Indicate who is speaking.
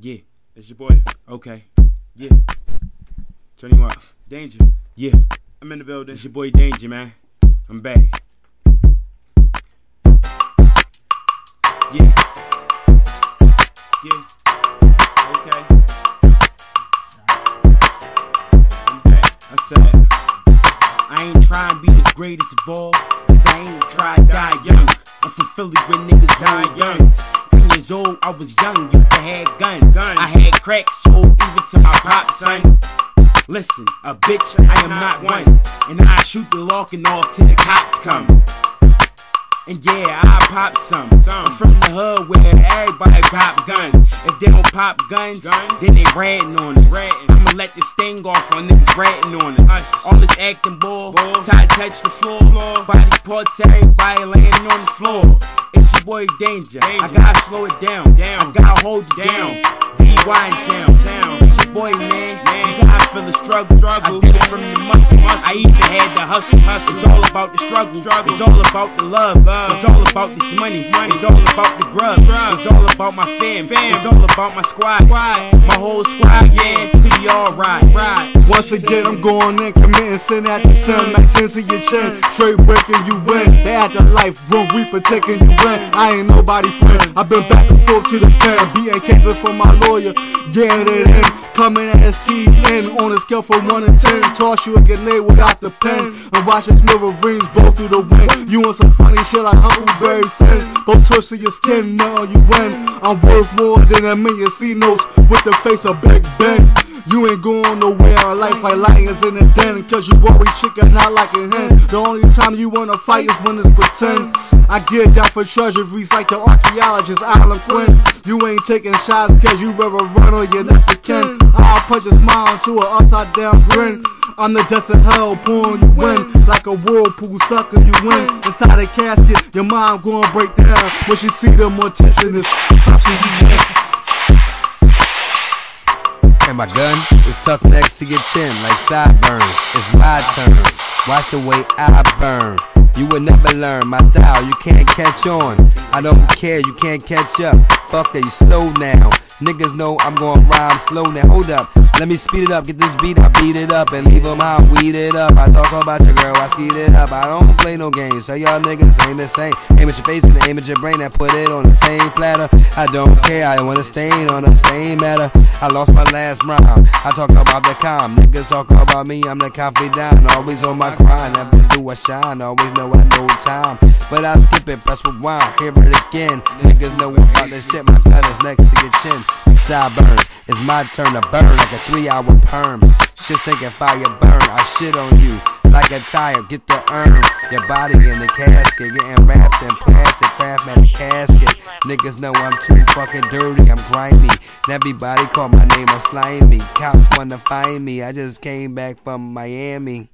Speaker 1: Yeah, it's your boy. Okay. Yeah. Turn you up. Danger. Yeah. I'm in the building. It's your boy Danger, man. I'm back. Yeah. Yeah. Okay. I'm back. I said, I ain't trying to be the greatest of all, cause I ain't tried to die young. I'm from Philly where niggas die young. Years old, I was young, used to have guns. I had crack sold oh, even to my pop son. Listen, a bitch, I am not one. And I shoot the locking off till the cops come. And yeah, I pop some. I'm from the hood where everybody pop guns. If they don't pop guns, then they ratting on us. I'ma let this thing off on niggas ratting on us. All this acting bull, tied touch the floor. Body parts, everybody laying on the floor. Boy Danger. I gotta slow it down. I gotta hold it down. DY in town. It's your boy, man. Feel the struggle. struggle. I from the muscle. I even had the hustle. hustle. It's all about the struggle. struggle. It's all about the love. love. It's all about this money. money. It's all about the grub. grub. It's all about my fam. fam. It's all about my squad. squad. My whole squad, yeah. To be alright.
Speaker 2: Once again, I'm going in, committing sin at the sun. Mm. Like 10 to your chin, mm. straight breaking you win. Mm. They had the life, room, reaper taking you in. I ain't nobody friend. I've been back and forth to the pen, being cases for my lawyer. Getting it in, coming at STN on a scale from 1 to 10. Toss you a grenade without the pen. And watch this mirror rings blow through the wind. You want some funny shit like Huckleberry Finn. Both twist to your skin, now you win. I'm worth more than a million C notes with the face of Big Ben. You ain't going nowhere in life like lions in the den Cause you worry chicken not like a hen The only time you wanna fight is when it's pretend I get that for treasuries like the archaeologist Alan Quinn You ain't taking shots cause you rather run or you're next kin I'll punch a smile into an upside down grin I'm the dust of hell pouring you in Like a whirlpool sucking you in Inside a casket your mind gonna break down When you see the mortician is tucking you in
Speaker 3: And my gun is tucked next to your chin like sideburns. It's my turn. Watch the way I burn. You will never learn my style, you can't catch on. I don't care, you can't catch up. Fuck that, you slow now. Niggas know I'm gonna rhyme slow now. Hold up, let me speed it up. Get this beat, I beat it up and leave them out, weed it up. I talk about your girl, I speed it up. I don't play no games, so y'all niggas ain't the same. Aim at your face and aim at your brain and put it on the same platter. I don't care, I want to stain on the same matter. I lost my last rhyme. I talk about the calm, niggas talk about me. I'm the confidant, always on my grind. Never do I shine, always know I know time. But I skip it, press rewind, hear it again. Niggas know about this shit, my gun is next to your chin. Sideburns, it's my turn to burn like a three hour perm. Shit's thinking fire burn, I shit on you like a tire. Get the urn, your body in the casket, getting wrapped in plastic, craft in the casket. Niggas know I'm too fucking dirty, I'm grimy. And everybody call my name a slimy. Cops wanna find me, I just came back from Miami.